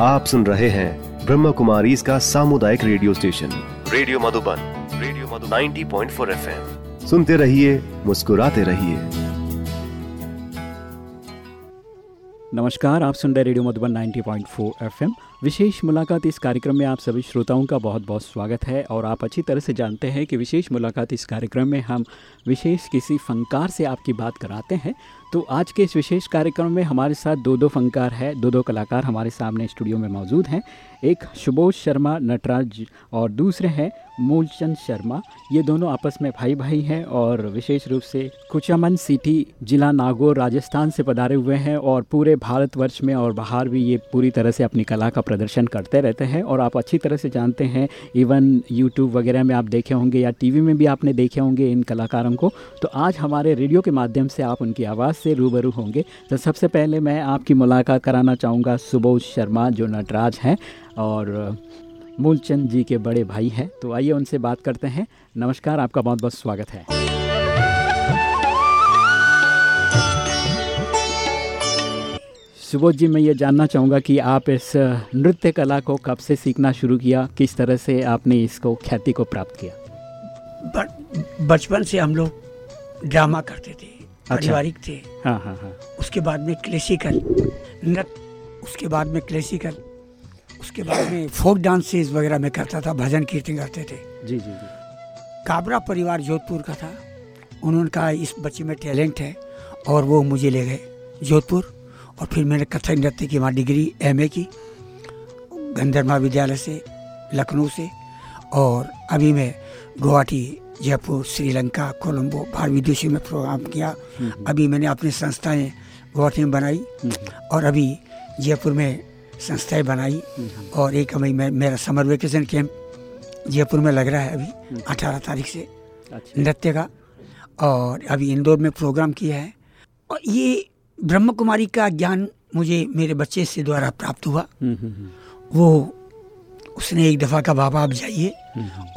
आप सुन रहे हैं ब्रह्म कुमारी इसका सामुदायिक radio station. Radio Madhuban radio Madhuban 90.4 FM. सुनते रहिए, मुस्कुराते रहिए। नमस्कार, आप सुन रहे रेडियो मधुबन 90.4 एफएम। विशेष मुलाकात इस कार्यक्रम में आप सभी श्रोताओं का बहुत बहुत स्वागत है और आप अच्छी तरह से जानते हैं कि विशेष मुलाकात इस कार्यक्रम में हम विशेष किसी फनकार से आपकी बात कराते हैं। तो आज के इस विशेष कार्यक्रम में हमारे साथ दो दो फनकार हैं, दो दो कलाकार हमारे सामने स्टूडियो में मौजूद हैं। एक सुबोध शर्मा, नटराज और दूसरे हैं मूलचंद शर्मा। ये दोनों आपस में भाई भाई हैं और विशेष रूप से कुचामन सिटी जिला नागौर, राजस्थान से पधारे हुए हैं और पूरे भारतवर्ष में और बाहर भी ये पूरी तरह से अपनी कला का प्रदर्शन करते रहते हैं और आप अच्छी तरह से जानते हैं, इवन यूट्यूब वगैरह में आप देखे होंगे या टीवी में भी आपने देखे होंगे इन कलाकारों को। तो आज हमारे रेडियो के माध्यम से आप उनकी आवाज़ से रूबरू होंगे। तो सबसे पहले मैं आपकी मुलाकात कराना चाहूँगा सुबोध शर्मा, जो नटराज हैं। और मूलचंद जी के बड़े भाई हैं। तो आइए उनसे बात करते हैं। नमस्कार आपका बहुत बहुत स्वागत है। सुबोध जी मैं ये जानना चाहूँगा कि आप इस नृत्य कला को कब से सीखना शुरू किया? किस तरह से आपने इसको ख्याति को प्राप्त किया? बचपन से हम लोग ड्रामा करते थे अच्छा। पारिवारिक थे। हाँ हाँ हाँ। उसके बाद में क्लेसिकल नृत्य उसके बाद में क्लेसिकल उसके बाद में फोक डांसेस वगैरह में करता था भजन कीर्तन करते थे। जी जी जी। काबरा परिवार जोधपुर का था। उन्होंने कहा इस बच्चे में टैलेंट है और वो मुझे ले गए जोधपुर। और फिर मैंने कथक नृत्य की वहाँ डिग्री एमए की गंधर्मा विद्यालय से लखनऊ से। और अभी मैं गुवाहाटी जयपुर श्रीलंका कोलंबो बाहर विदेशों में प्रोग्राम किया। अभी मैंने अपनी संस्थाएँ गुवाहाटी में बनाई। और अभी जयपुर में संस्थाएँ बनाई और एक अभी मैं मेरा समर वेकेशन कैंप जयपुर में लग रहा है अभी अठारह तारीख से अच्छा। नृत्य का। और अभी इंदौर में प्रोग्राम किया है। और ये ब्रह्म कुमारी का ज्ञान मुझे मेरे बच्चे से द्वारा प्राप्त हुआ। हम्म, हम्म, हम्म, वो उसने एक दफ़ा का बाबा आप जाइए।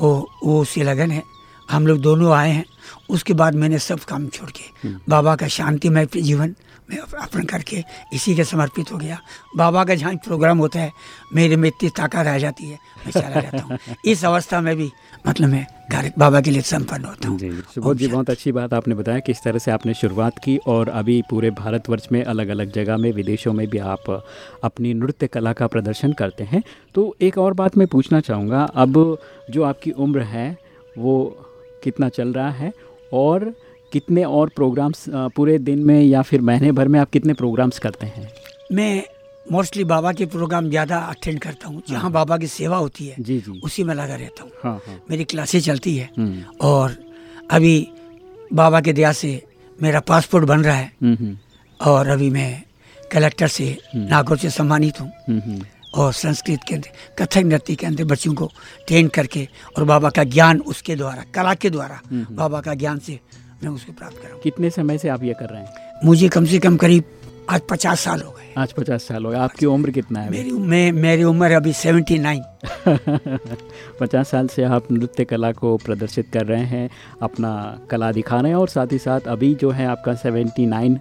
वो वो उससे लगन है। हम लोग दोनों आए हैं। उसके बाद मैंने सब काम छोड़ के बाबा का शांतिमय जीवन में अर्पण करके इसी के समर्पित हो गया। बाबा का जहाँ प्रोग्राम होता है मेरे में इतनी ताकत आ जाती है मैं चला जाता हूँ। इस अवस्था में भी मतलब मैं कार्य बाबा के लिए संपन्न होता हूँ। जी सुबोध जी बहुत अच्छी बात आपने बताया किस तरह से आपने शुरुआत की और अभी पूरे भारतवर्ष में अलग अलग जगह में विदेशों में भी आप अपनी नृत्य कला का प्रदर्शन करते हैं। तो एक और बात मैं पूछना चाहूँगा अब जो आपकी उम्र है वो कितना चल रहा है और कितने और प्रोग्राम्स पूरे दिन में या फिर महीने भर में आप कितने प्रोग्राम्स करते हैं? मैं मोस्टली बाबा के प्रोग्राम ज़्यादा अटेंड करता हूँ। जहाँ बाबा की सेवा होती है जी जी। उसी में लगा रहता हूँ। हाँ हाँ। मेरी क्लासें चलती है। हम्म, और अभी बाबा के दया से मेरा पासपोर्ट बन रहा है। हम्म, हम्म, और अभी मैं कलेक्टर से नागौर से सम्मानित हूँ। और संस्कृत के अंदर कथक नृत्य के अंदर बच्चों को ट्रेन करके और बाबा का ज्ञान उसके द्वारा कला के द्वारा बाबा का ज्ञान से मैं उसको प्राप्त कराऊँ कितने समय से आप ये कर रहे हैं? मुझे कम से कम करीब आज पचास साल हो गए। आज पचास साल हो गए। आपकी उम्र कितना है? मेरी मैं मेरी उम्र अभी सेवेंटी नाइन। पचास साल से आप नृत्य कला को प्रदर्शित कर रहे हैं अपना कला दिखा रहे हैं और साथ ही साथ अभी जो है आपका सेवेंटी नाइन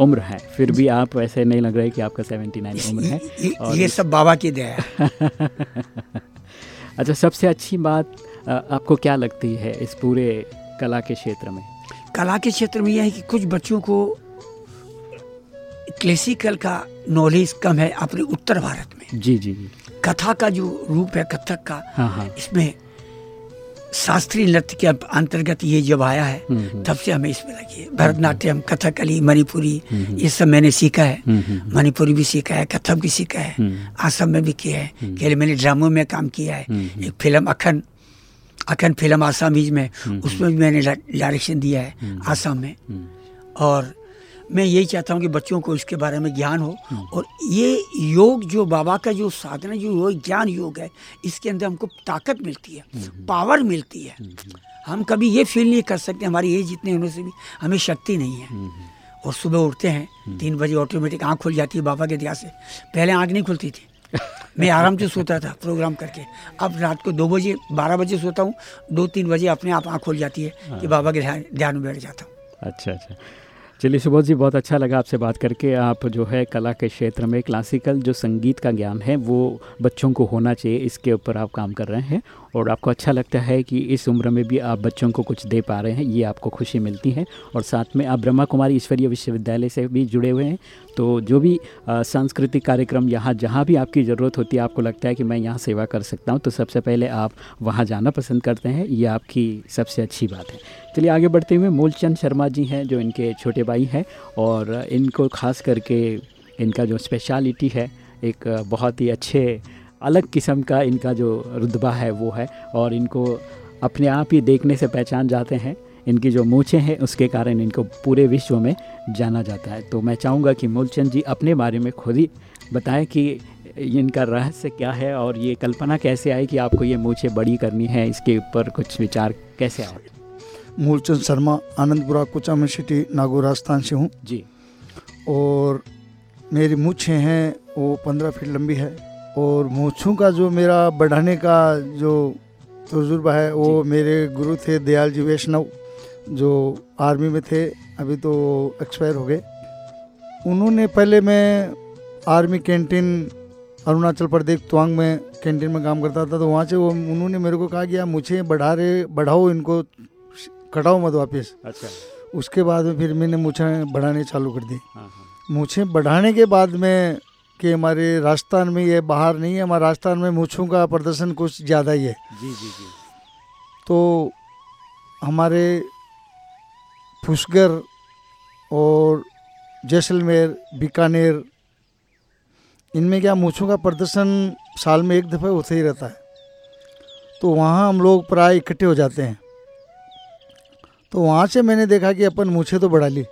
उम्र है फिर भी आप ऐसे नहीं लग रहे कि आपका सेवेंटी नाइन उम्र है। ये, ये सब बाबा की दया अच्छा सबसे अच्छी बात आपको क्या लगती है इस पूरे कला के क्षेत्र में? कला के क्षेत्र में यह है कि कुछ बच्चों को क्लासिकल का नॉलेज कम है अपने उत्तर भारत में। जी जी जी। कथा का जो रूप है कथक का हाँ हाँ। इसमें शास्त्रीय नृत्य के अंतर्गत ये जब आया है हम्म, हम्म। तब से हमें इसमें लगी है। भरतनाट्यम कथकली मणिपुरी ये सब मैंने सीखा है। हम्म, हम्म, मणिपुरी भी सीखा है कथक भी सीखा है हम्म। आसम में भी किया है। केवल मैंने ड्रामों में काम किया है। हम्म, एक फ़िल्म अखन अखन फ़िल्म आसामीज में उसमें भी मैंने डायरेक्शन दिया है आसाम में। हम्म, और मैं यही चाहता हूँ कि बच्चों को इसके बारे में ज्ञान हो और ये योग जो बाबा का जो साधना जो योग ज्ञान योग है इसके अंदर हमको ताकत मिलती है पावर मिलती है। हम कभी ये फील नहीं कर सकते हमारी एज जितने होने से भी हमें शक्ति नहीं है। और सुबह उठते हैं तीन बजे ऑटोमेटिक आँख खुल जाती है बाबा के दया से। पहले आँख नहीं खुलती थी मैं आराम से सोता था प्रोग्राम करके। अब रात को दो बजे बारह बजे सोता हूँ दो तीन बजे अपने आप आँख खोल जाती है कि बाबा के ध्यान ध्यान में बैठ जाता हूँ। अच्छा अच्छा। चलिए सुबोध जी, बहुत अच्छा लगा आपसे बात करके। आप जो है कला के क्षेत्र में क्लासिकल जो संगीत का ज्ञान है, वो बच्चों को होना चाहिए, इसके ऊपर आप काम कर रहे हैं। और आपको अच्छा लगता है कि इस उम्र में भी आप बच्चों को कुछ दे पा रहे हैं, ये आपको खुशी मिलती है। और साथ में आप ब्रह्मा कुमारी ईश्वरीय विश्वविद्यालय से भी जुड़े हुए हैं तो जो भी सांस्कृतिक कार्यक्रम यहाँ, जहाँ भी आपकी ज़रूरत होती है, आपको लगता है कि मैं यहाँ सेवा कर सकता हूँ तो सबसे पहले आप वहाँ जाना पसंद करते हैं, ये आपकी सबसे अच्छी बात है। चलिए आगे बढ़ते हुए मूलचंद शर्मा जी हैं, जो इनके छोटे भाई हैं, और इनको खास करके इनका जो स्पेशलिटी है, एक बहुत ही अच्छे, अलग किस्म का इनका जो रुतबा है, वो है, और इनको अपने आप ही देखने से पहचान जाते हैं। इनकी जो मूछें हैं, उसके कारण इनको पूरे विश्व में जाना जाता है। तो मैं चाहूँगा कि मूलचंद जी अपने बारे में खुद ही बताएँ कि इनका रहस्य क्या है, और ये कल्पना कैसे आई कि आपको ये मूछें बड़ी करनी है, इसके ऊपर कुछ विचार कैसे आए? मूलचंद शर्मा आनंदपुरा कुचामी सिटी नागौर राजस्थान से हूँ। जी। और मेरी मूछें हैं वो पंद्रह फीट लंबी है। और मूछों का जो मेरा बढ़ाने का जो तजुर्बा है वो मेरे गुरु थे दयाल जी वैष्णव जो आर्मी में थे अभी तो एक्सपायर हो गए। उन्होंने पहले मैं आर्मी कैंटीन अरुणाचल प्रदेश तुआंग में कैंटीन में काम करता था तो वहाँ से वो उन्होंने मेरे को कहा कि आप मुझे बढ़ा रहे बढ़ाओ इनको कटाओ मत वापस। अच्छा। उसके बाद में फिर मैंने मुझे बढ़ाने चालू कर दी। हाँ हाँ। बढ़ाने के बाद में कि हमारे राजस्थान में ये बाहर नहीं है हमारे राजस्थान में मूछों का प्रदर्शन कुछ ज़्यादा ही है। जी जी जी। तो हमारे फुसगर और जैसलमेर बीकानेर इनमें क्या मूछों का प्रदर्शन साल में एक दफ़ा होता ही रहता है? तो वहाँ हम लोग प्राय इकट्ठे हो जाते हैं। तो वहाँ से मैंने देखा कि अपन मूछे तो बढ़ा ली।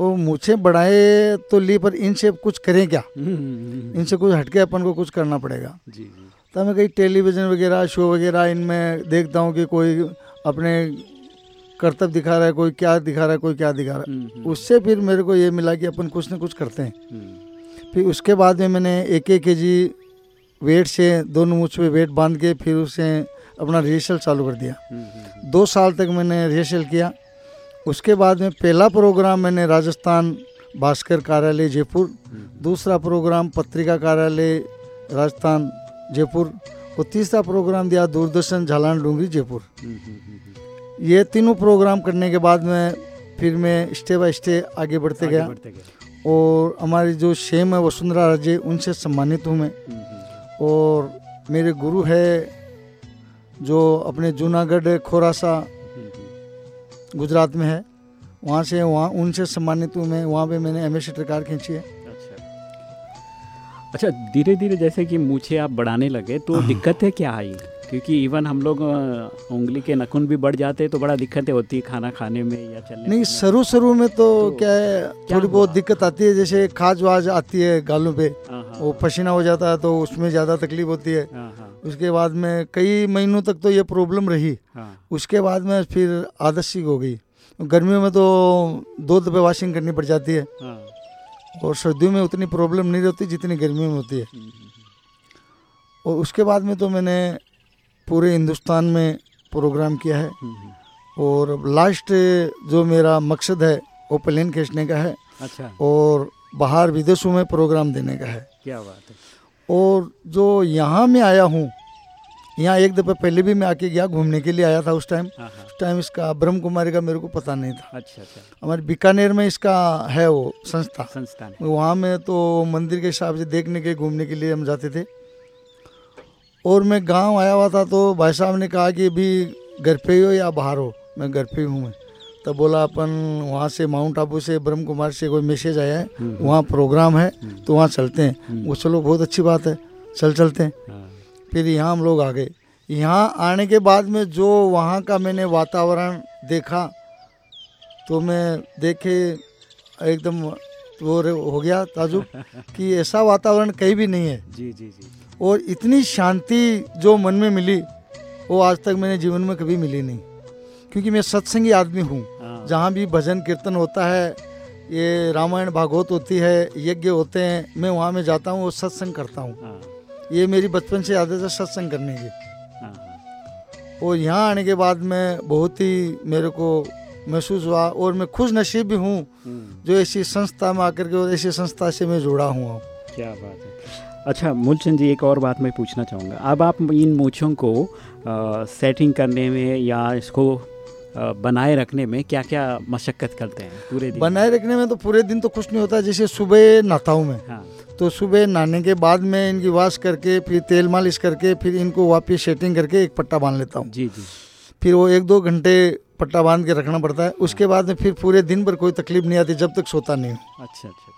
वो मूछे बढ़ाए तो ली पर इनसे कुछ करें क्या? इनसे कुछ हटके अपन को कुछ करना पड़ेगा। जी जी। तो मैं कहीं टेलीविज़न वगैरह शो वगैरह इनमें देखता हूँ कि कोई अपने कर्तव्य दिखा रहा है कोई क्या दिखा रहा है कोई क्या दिखा रहा है। उससे फिर मेरे को ये मिला कि अपन कुछ ना कुछ करते हैं। फिर उसके बाद में मैंने एक एक के जी वेट से दोनों मुझ पर वेट बाँध के फिर उसे अपना रिहर्सल चालू कर दिया। दो साल तक मैंने रिहर्सल किया। उसके बाद में पहला प्रोग्राम मैंने राजस्थान भास्कर कार्यालय जयपुर। दूसरा प्रोग्राम पत्रिका कार्यालय राजस्थान जयपुर। और तीसरा प्रोग्राम दिया दूरदर्शन झालान डूंगरी जयपुर। ये तीनों प्रोग्राम करने के बाद में फिर मैं स्टे बाय स्टे आगे बढ़ते गया। बढ़ते और हमारी जो शेम है वसुंधरा राजे उनसे सम्मानित हूँ मैं। और मेरे गुरु है जो अपने जूनागढ़ खोरासा गुजरात में है वहाँ से वहाँ उनसे सम्मानित हूँ मैं। वहाँ पे मैंने एम एस कार खींची है। अच्छा। अच्छा धीरे धीरे जैसे कि मुझे आप बढ़ाने लगे तो दिक्कतें क्या आई? क्योंकि इवन हम लोग उंगली के नखून भी बढ़ जाते हैं तो बड़ा दिक्कतें होती है खाना खाने में या चलने नहीं शुरू शुरू में तो तो क्या है थोड़ी बहुत दिक्कत आती है जैसे खाज वाज आती है गालों पे। हाँ, हाँ, वो पसीना हो जाता है तो उसमें ज़्यादा तकलीफ़ होती है। हाँ उसके बाद में कई महीनों तक तो ये प्रॉब्लम रही। उसके बाद में फिर आदत सी हो गई। गर्मियों में तो दो दफे वॉशिंग करनी पड़ जाती है। और सर्दियों में उतनी प्रॉब्लम नहीं रहती जितनी गर्मियों में होती है। हम्म, हम्म, और उसके बाद में तो मैंने पूरे हिंदुस्तान में प्रोग्राम किया है। हम्म, हम्म। और लास्ट जो मेरा मकसद है वो प्लेन खींचने का है अच्छा। और बाहर विदेशों में प्रोग्राम देने का है। क्या बात है। और जो यहाँ मैं आया हूँ यहाँ एक दफ़ा पहले भी मैं आके गया घूमने के लिए आया था उस टाइम हाँ हाँ। उस टाइम इसका ब्रह्म कुमारी का मेरे को पता नहीं था। अच्छा अच्छा। हमारे बीकानेर में इसका है वो संस्था। संस्थान वहाँ में तो मंदिर के हिसाब से देखने के घूमने के लिए हम जाते थे। और मैं गाँव आया हुआ था तो भाई साहब ने कहा कि अभी घर पे ही हो या बाहर हो? मैं घर पे ही मैं। तब बोला अपन वहाँ से माउंट आबू से ब्रह्म कुमार से कोई मैसेज आया है वहाँ प्रोग्राम है तो वहाँ चलते हैं। वो चलो बहुत अच्छी बात है चल चलते हैं। हाँ। फिर यहाँ हम लोग आ गए। यहाँ आने के बाद में जो वहाँ का मैंने वातावरण देखा तो मैं देखे एकदम वो हो गया ताजुब कि ऐसा वातावरण कहीं भी नहीं है। जी जी जी। और इतनी शांति जो मन में मिली वो आज तक मैंने जीवन में कभी मिली नहीं। क्योंकि मैं सत्संगी आदमी हूँ। हाँ। जहाँ भी भजन कीर्तन होता है ये रामायण भागवत होती है यज्ञ होते हैं मैं वहाँ में जाता हूँ और सत्संग करता हूँ। हाँ। ये मेरी बचपन से आदत है सत्संग करने की। हाँ और यहाँ आने के बाद में बहुत ही मेरे को महसूस हुआ और मैं खुश नसीब भी हूँ। जो ऐसी संस्था में आकर के और ऐसी संस्था से मैं जुड़ा हुआ क्या बात है। अच्छा मूलचंद जी एक और बात मैं पूछना चाहूँगा। अब आप इन मूछों को आ, सेटिंग करने में या इसको बनाए रखने में क्या क्या मशक्क़त करते हैं पूरे दिन? बनाए रखने में तो पूरे दिन तो कुछ नहीं होता जैसे सुबह नहाता हूँ मैं। हाँ। तो सुबह नहाने के बाद में इनकी वाश करके फिर तेल मालिश करके फिर इनको वापस सेटिंग करके एक पट्टा बाँध लेता हूँ। जी जी। फिर वो एक दो घंटे पट्टा बाँध के रखना पड़ता है। उसके बाद में फिर पूरे दिन भर कोई तकलीफ़ नहीं आती जब तक सोता नहीं अच्छा अच्छा।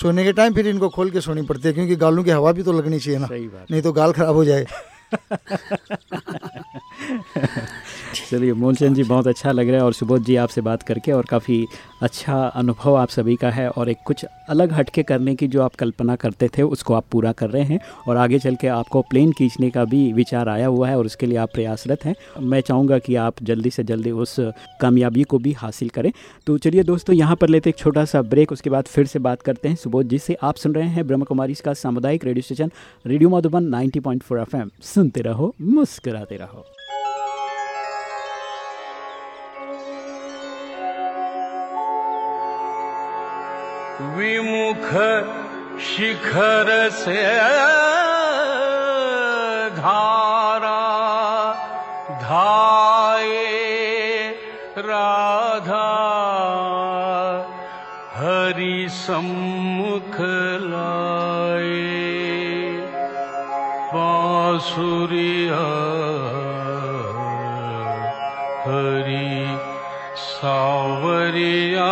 सोने के टाइम फिर इनको खोल के सोनी पड़ती है क्योंकि गालों की हवा भी तो लगनी चाहिए ना। नहीं तो गाल खराब हो जाए। चलिए मोलचंद जी, बहुत अच्छा लग रहा है और सुबोध जी आपसे बात करके और काफ़ी अच्छा अनुभव आप सभी का है और एक कुछ अलग हटके करने की जो आप कल्पना करते थे, उसको आप पूरा कर रहे हैं और आगे चल के आपको प्लेन खींचने का भी विचार आया हुआ है और उसके लिए आप प्रयासरत हैं। मैं चाहूँगा कि आप जल्दी से जल्दी उस कामयाबी को भी हासिल करें। तो चलिए दोस्तों, यहाँ पर लेते एक छोटा सा ब्रेक, उसके बाद फिर से बात करते हैं सुबोध जी से। आप सुन रहे हैं ब्रह्म कुमारी का सामुदायिक radio station, radio Madhuban ninety point सुनते रहो, मुस्कराते रहो। विमुख शिखर धारा धाये राधा हरि सम्मुख बांसुरिया हरि सावरिया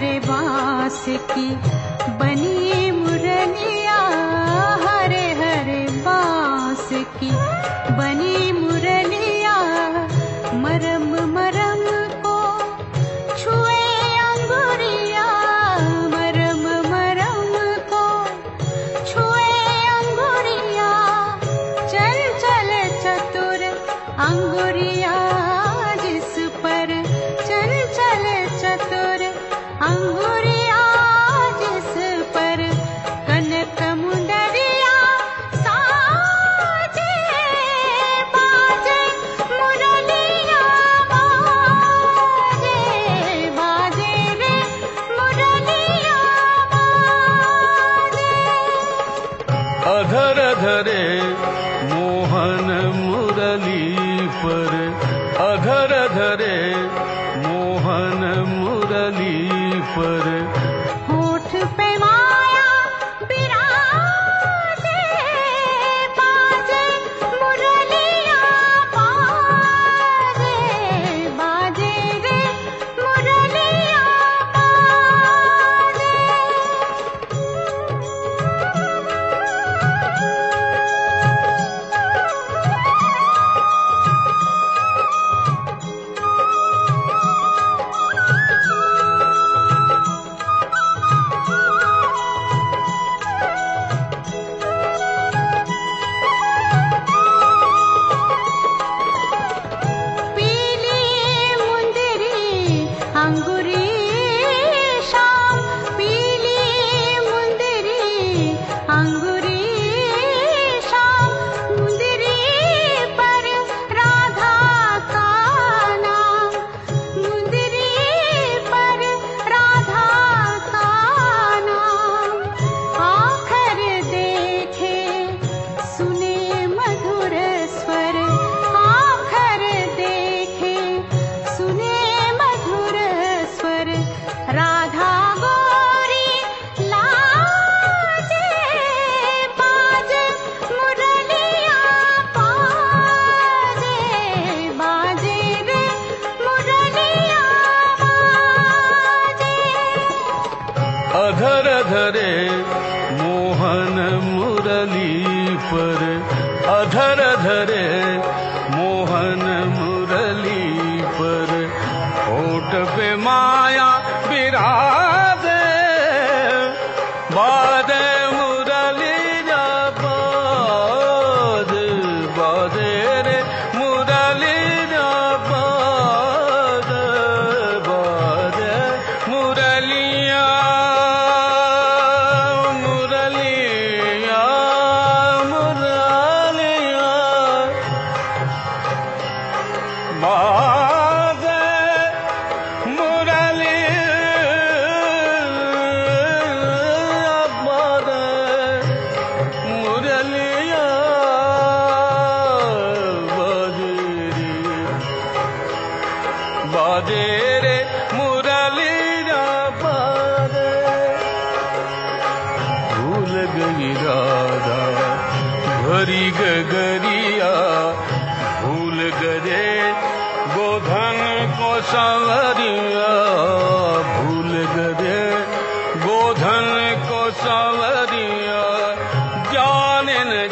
पर बास की बनी मोहन मुरली पर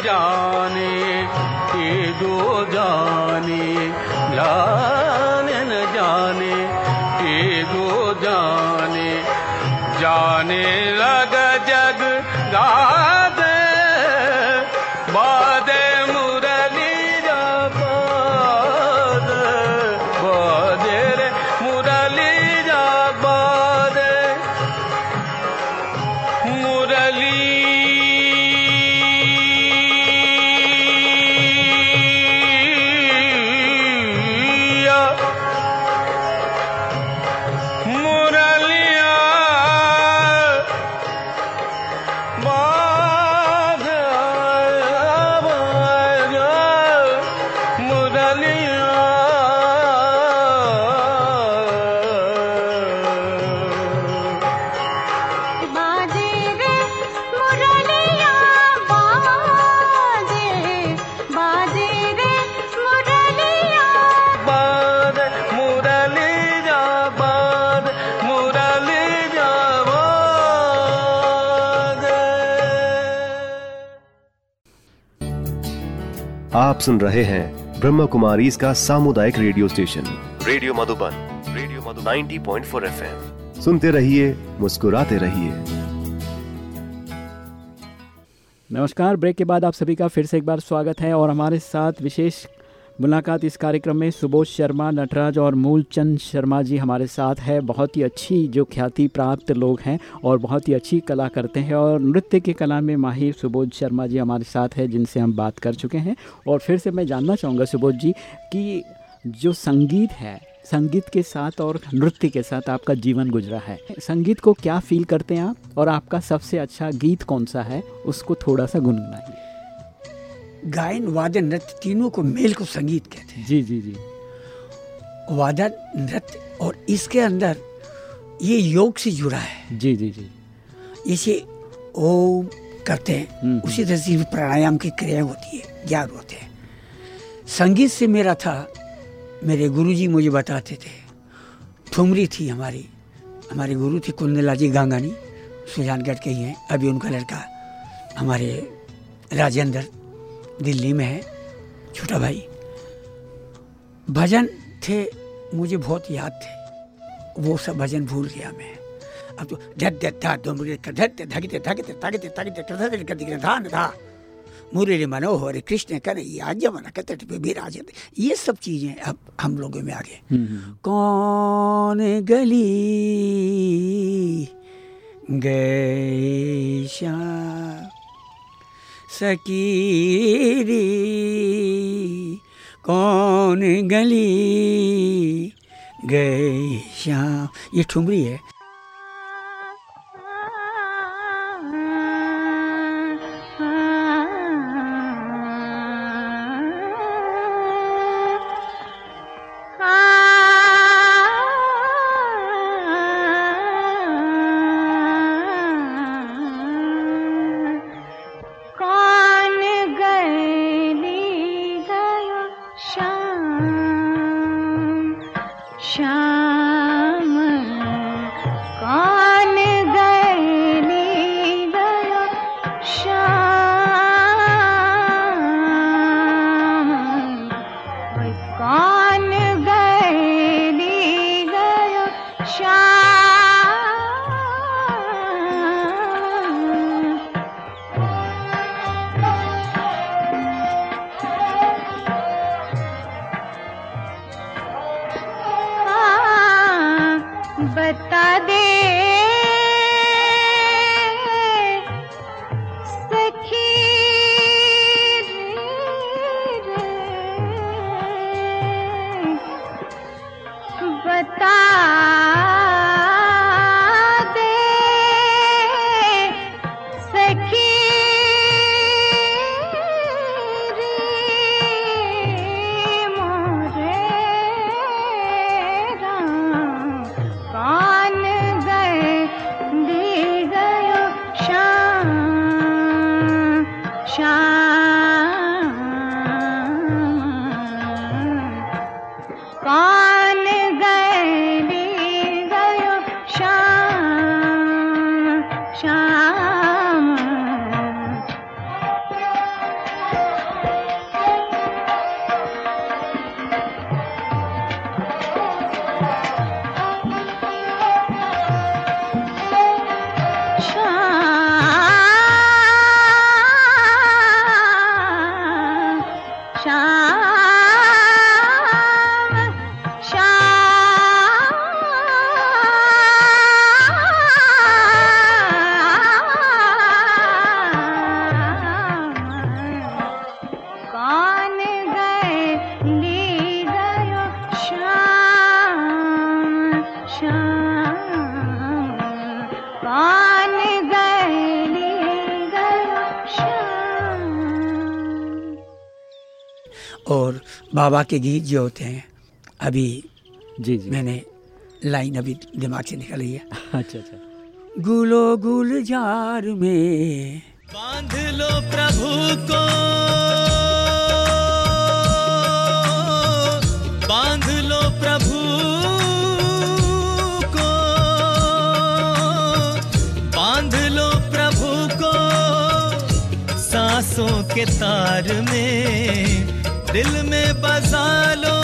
जाने ये दो जाने जाने जाने ये दो जाने जाने आप सुन रहे हैं ब्रह्म कुमारी इसका सामुदायिक radio station. Radio Madhuban radio Madhuban. 90.4 FM. सुनते रहिए मुस्कुराते रहिए। नमस्कार ब्रेक के बाद आप सभी का फिर से एक बार स्वागत है और हमारे साथ विशेष मुलाकात इस कार्यक्रम में सुबोध शर्मा, नटराज और मूलचंद शर्मा जी हमारे साथ है। बहुत ही अच्छी जो ख्याति प्राप्त लोग हैं और बहुत ही अच्छी कला करते हैं और नृत्य की कला में माहिर सुबोध शर्मा जी हमारे साथ है, जिनसे हम बात कर चुके हैं। और फिर से मैं जानना चाहूँगा सुबोध जी कि जो संगीत है, संगीत के साथ और नृत्य के साथ आपका जीवन गुजरा है। संगीत को क्या फील करते हैं आप? और आपका सबसे अच्छा गीत कौन सा है? उसको थोड़ा सा गुनगुनाइए। गायन वादन नृत्य तीनों को मेल को संगीत कहते हैं। जी जी जी। वादन नृत्य और इसके अंदर ये योग से जुड़ा है। जी जी जी। इसे ओम करते हैं। हम्म, उसी तरह से प्राणायाम की क्रिया होती है ज्ञान होते हैं। संगीत से मेरा था मेरे गुरुजी मुझे बताते थे। ठुमरी थी हमारी हमारे गुरु थे कुंदला जी गांगानी। सुजानगढ़ के ही हैं। अभी उनका लड़का हमारे राजेंद्र दिल्ली में है। छोटा भाई भजन थे मुझे बहुत याद थे। वो सब भजन भूल गया मैं। अब तो धत धत था दो मुझे धत धगित धगित धगित धगित धान था मुरली मनोहर कृष्ण कर जमन कतट पे विराजत ये सब चीज़ें अब हम लोगों में आ गए हम्म, हम्म, कौन गली गए श्याम सकीरी कौन गली गई श्याम ये ठुमरी है। और बाबा के गीत जो होते हैं अभी जी जी। मैंने लाइन अभी दिमाग से निकल रही है। अच्छा अच्छा। गुलो गुलजार में बाँध लो प्रभु को। बाँध लो प्रभु को। बाँध लो प्रभु को। सांसों के तार में दिल में बसा लो।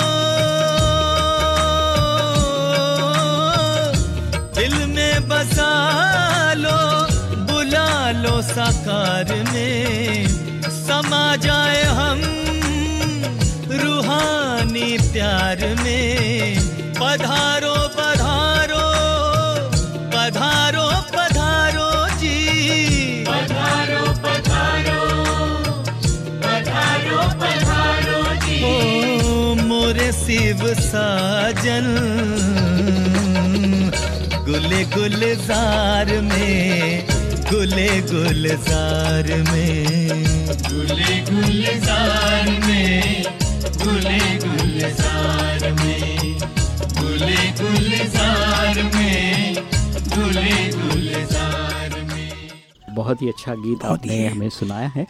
दिल में बसा लो। बुला लो साकार में। समा जाए हम रूहानी प्यार में। शिव साजन गुले गुलजार में गुले गुलजार में। गुले गुलजार में गुले गुलजार में गुले गुलजार में गुले गुलजार में। बहुत ही अच्छा गीत आपने हमें सुनाया है।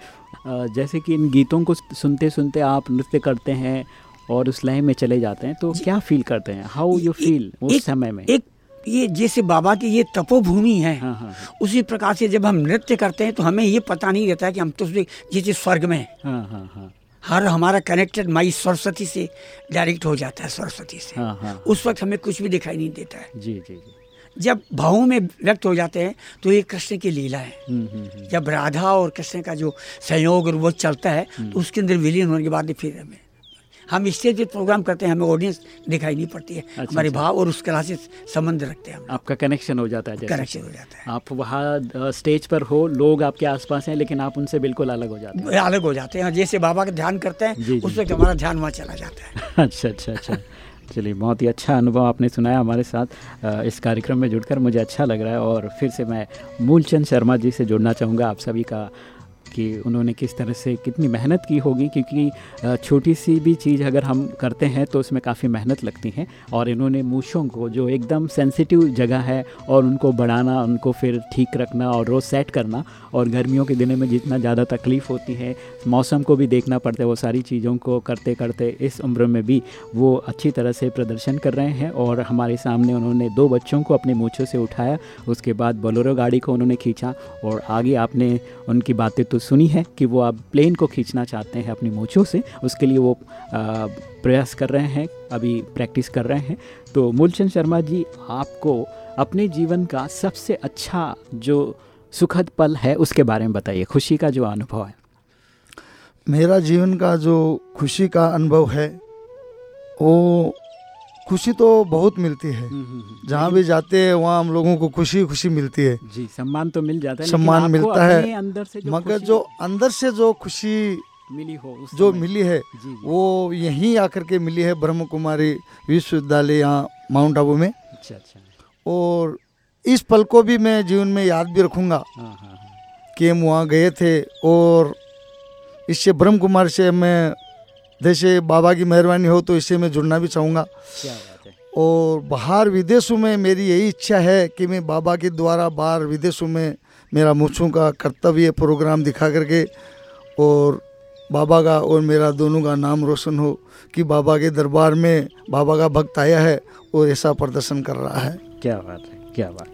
जैसे कि इन गीतों को सुनते सुनते आप नृत्य करते हैं और उस लय में चले जाते हैं तो क्या फील करते हैं? हाउ यू फील उस समय में? एक ये जैसे बाबा की ये तपोभूमि है हाँ हाँ हाँ। उसी प्रकार से जब हम नृत्य करते हैं तो हमें ये पता नहीं रहता है कि हम तो जैसे स्वर्ग में हैं। हाँ हाँ हाँ। हर हमारा कनेक्टेड माई सरस्वती से डायरेक्ट हो जाता है सरस्वती से। हाँ हाँ उस वक्त हमें कुछ भी दिखाई नहीं देता है। जी जी जी। जब भावों में व्यक्त हो जाते हैं तो ये कृष्ण की लीला है। हम्म हम्म हम्म, जब राधा और कृष्ण का जो संयोग और वो चलता है तो उसके अंदर विलीन होने के बाद फिर हमें हम स्टेज पे प्रोग्राम करते हैं हमें ऑडियंस दिखाई नहीं पड़ती है। अच्छा, हमारे अच्छा। भाव और उस कला से संबंध रखते हैं आपका कनेक्शन हो जाता है जैसे। कनेक्शन हो जाता है। आप वहाँ स्टेज पर हो लोग आपके आसपास हैं लेकिन आप उनसे बिल्कुल अलग हो जाते हैं। अलग हो जाते हैं जैसे बाबा का ध्यान करते हैं उस वक्त हमारा ध्यान वहाँ चला जाता है। अच्छा अच्छा अच्छा। चलिए बहुत ही अच्छा अनुभव आपने सुनाया हमारे साथ। इस कार्यक्रम में जुड़कर मुझे अच्छा लग रहा है और फिर से मैं मूलचंद शर्मा जी से जुड़ना चाहूँगा आप सभी का कि उन्होंने किस तरह से कितनी मेहनत की होगी, क्योंकि छोटी सी भी चीज़ अगर हम करते हैं तो उसमें काफ़ी मेहनत लगती है। और इन्होंने मूछों को, जो एकदम सेंसिटिव जगह है, और उनको बढ़ाना, उनको फिर ठीक रखना और रोज़ सेट करना, और गर्मियों के दिनों में जितना ज़्यादा तकलीफ़ होती है मौसम को भी देखना पड़ता है, वो सारी चीज़ों को करते करते इस उम्र में भी वो अच्छी तरह से प्रदर्शन कर रहे हैं और हमारे सामने उन्होंने दो बच्चों को अपने मूछों से उठाया, उसके बाद बोलेरो गाड़ी को उन्होंने खींचा और आगे आपने उनकी बातें तो सुनी है कि वो आप प्लेन को खींचना चाहते हैं अपनी मूछों से, उसके लिए वो प्रयास कर रहे हैं, अभी प्रैक्टिस कर रहे हैं। तो मूलचंद शर्मा जी, आपको अपने जीवन का सबसे अच्छा जो सुखद पल है उसके बारे में बताइए, खुशी का जो अनुभव है। मेरा जीवन का जो खुशी का अनुभव है वो खुशी तो बहुत मिलती है। जहाँ भी जाते हैं वहाँ हम लोगों को खुशी खुशी मिलती है। जी सम्मान तो मिल जाता है सम्मान मिलता है, अंदर से जो मगर जो अंदर से जो खुशी मिली हो उस जो मिली है जी जी। वो यहीं आकर के मिली है ब्रह्म कुमारी विश्वविद्यालय यहाँ माउंट आबू में। अच्छा अच्छा। और इस पल को भी मैं जीवन में याद भी रखूँगा हाँ हाँ हाँ। कि हम वहाँ गए थे और इससे ब्रह्म कुमार से मैं जैसे बाबा की मेहरबानी हो तो इससे मैं जुड़ना भी चाहूँगा। और बाहर विदेशों में मेरी यही इच्छा है कि मैं बाबा के द्वारा बाहर विदेशों में मेरा मूछों का कर्तव्य प्रोग्राम दिखा करके और बाबा का और मेरा दोनों का नाम रोशन हो कि बाबा के दरबार में बाबा का भक्त आया है और ऐसा प्रदर्शन कर रहा है। क्या बात है क्या बात।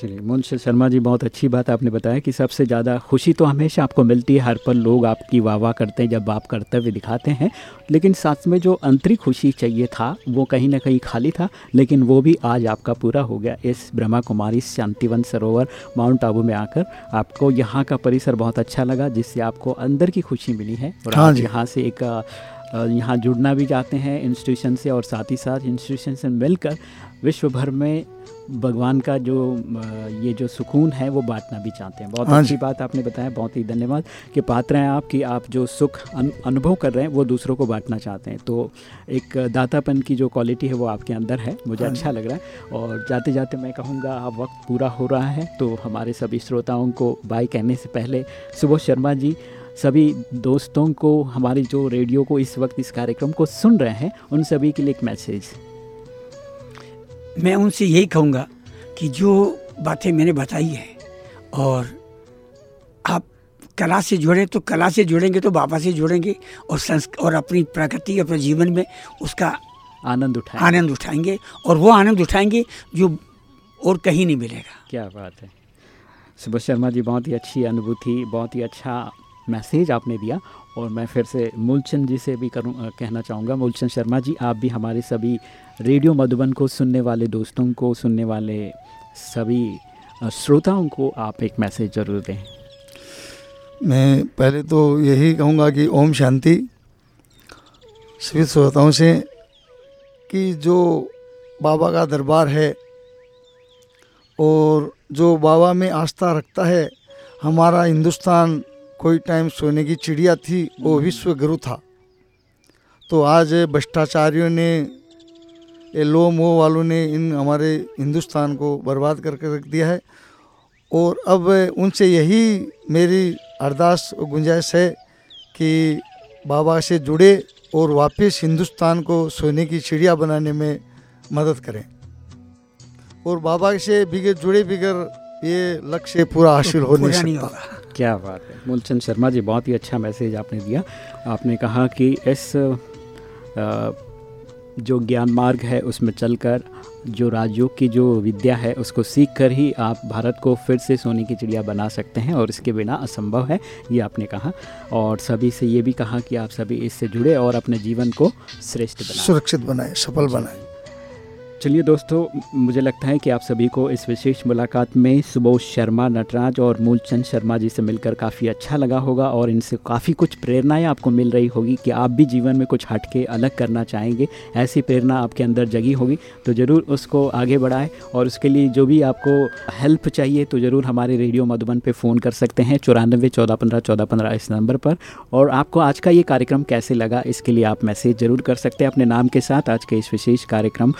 चलिए मुंशी शर्मा जी बहुत अच्छी बात आपने बताया कि सबसे ज़्यादा खुशी तो हमेशा आपको मिलती है हर पल लोग आपकी वाह वाह करते हैं जब आप कर्तव्य दिखाते हैं लेकिन साथ में जो आंतरिक खुशी चाहिए था वो कहीं ना कहीं खाली था लेकिन वो भी आज आपका पूरा हो गया। इस ब्रह्मा कुमारी शांतिवन सरोवर माउंट आबू में आकर आपको यहाँ का परिसर बहुत अच्छा लगा जिससे आपको अंदर की खुशी मिली है और हाँ आप यहाँ से एक यहाँ जुड़ना भी चाहते हैं इंस्टीट्यूशन से और साथ ही साथ इंस्टीट्यूशन से मिलकर विश्व भर में भगवान का जो ये जो सुकून है वो बांटना भी चाहते हैं। बहुत हाँ अच्छी बात आपने बताया बहुत ही धन्यवाद कि पात्र हैं आप कि आप जो सुख अनुभव कर रहे हैं वो दूसरों को बांटना चाहते हैं। तो एक दातापन की जो क्वालिटी है वो आपके अंदर है मुझे हाँ अच्छा लग रहा है। और जाते जाते मैं कहूँगा अब वक्त पूरा हो रहा है तो हमारे सभी श्रोताओं को बाय कहने से पहले सुबोध शर्मा जी सभी दोस्तों को हमारी जो रेडियो को इस वक्त इस कार्यक्रम को सुन रहे हैं उन सभी के लिए एक मैसेज। मैं उनसे यही कहूँगा कि जो बातें मैंने बताई है और आप कला से जुड़े तो कला से जुड़ेंगे तो बाबा से जुड़ेंगे और संस्क और अपनी प्रकृति अपने जीवन में उसका आनंद उठाएँ आनंद उठाएँगे और वो आनंद उठाएँगे जो और कहीं नहीं मिलेगा। क्या बात है। सुभाष शर्मा जी बहुत ही अच्छी अनुभूति बहुत ही अच्छा मैसेज आपने दिया और मैं फिर से मूलचंद जी से भी करूँ कहना चाहूँगा। मूलचंद शर्मा जी, आप भी हमारे सभी रेडियो मधुबन को सुनने वाले दोस्तों को, सुनने वाले सभी श्रोताओं को आप एक मैसेज ज़रूर दें। मैं पहले तो यही कहूँगा कि ओम शांति। सभी श्रोताओं से कि जो बाबा का दरबार है और जो बाबा में आस्था रखता है, हमारा हिंदुस्तान कोई टाइम सोने की चिड़िया थी वो विश्व गुरु था। तो आज भ्रष्टाचारियों ने ये लो मोह वालों ने इन हमारे हिंदुस्तान को बर्बाद करके रख दिया है। और अब उनसे यही मेरी अरदास और गुंजाइश है कि बाबा से जुड़े और वापस हिंदुस्तान को सोने की चिड़िया बनाने में मदद करें। और बाबा से बिगड़ जुड़े बिगड़ ये लक्ष्य पूरा हासिल हो नहीं सकता। क्या बात है। मूलचंद शर्मा जी बहुत ही अच्छा मैसेज आपने दिया। आपने कहा कि इस जो ज्ञान मार्ग है उसमें चलकर जो राजयोग की जो विद्या है उसको सीख कर ही आप भारत को फिर से सोने की चिड़िया बना सकते हैं और इसके बिना असंभव है ये आपने कहा। और सभी से ये भी कहा कि आप सभी इससे जुड़े और अपने जीवन को श्रेष्ठ बनाए। सुरक्षित बनाए सफल बनाए। चलिए दोस्तों मुझे लगता है कि आप सभी को इस विशेष मुलाकात में सुबोध शर्मा, नटराज और मूलचंद शर्मा जी से मिलकर काफ़ी अच्छा लगा होगा और इनसे काफ़ी कुछ प्रेरणाएँ आपको मिल रही होगी कि आप भी जीवन में कुछ हटके अलग करना चाहेंगे, ऐसी प्रेरणा आपके अंदर जगी होगी। तो ज़रूर उसको आगे बढ़ाएँ और उसके लिए जो भी आपको हेल्प चाहिए तो ज़रूर हमारे रेडियो मधुबन पर फ़ोन कर सकते हैं, चौरानबे चौदह पंद्रह चौदह पंद्रह इस नंबर पर। और आपको आज का ये कार्यक्रम कैसे लगा इसके लिए आप मैसेज ज़रूर कर सकते हैं अपने नाम के साथ। आज के इस विशेष कार्यक्रम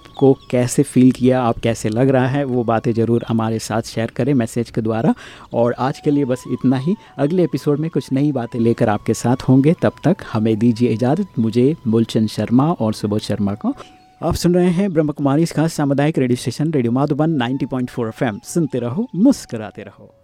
आपको कैसे फील किया, आप कैसे लग रहा है, वो बातें ज़रूर हमारे साथ शेयर करें मैसेज के द्वारा। और आज के लिए बस इतना ही। अगले एपिसोड में कुछ नई बातें लेकर आपके साथ होंगे। तब तक हमें दीजिए इजाज़त। मुझे मूलचंद शर्मा और सुबोध शर्मा को। आप सुन रहे हैं ब्रह्म कुमारी इसका सामुदायिक radio station radio Madhuban 90.4 FM. सुनते रहो, मुस्कराते रहो।